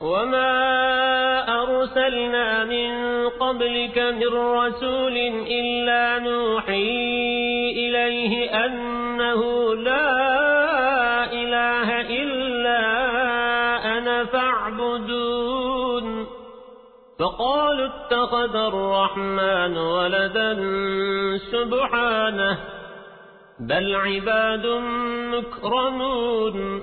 وما أرسلنا من قبلك من رسول إلا نوحي إليه أنه لا إله إلا أنا فاعبدون فقالوا اتخذ الرحمن ولدا سبحانه بل عباد مكرمون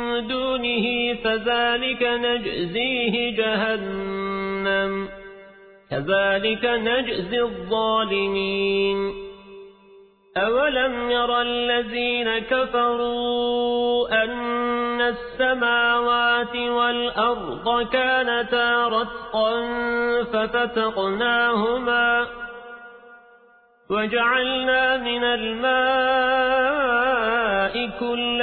دونه فذلك نجزيه جهنم. كذلك نجزي الظالمين. أولم يرى الذين كفروا أن السماوات والأرض كانتا رتقا ففتقناهما وجعلنا من الماء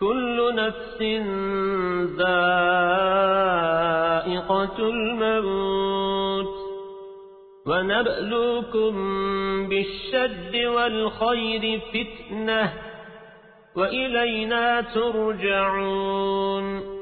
كل نفس ذائقة الموت. ونبلوكم بالشد والخير فتنة وإلينا ترجعون.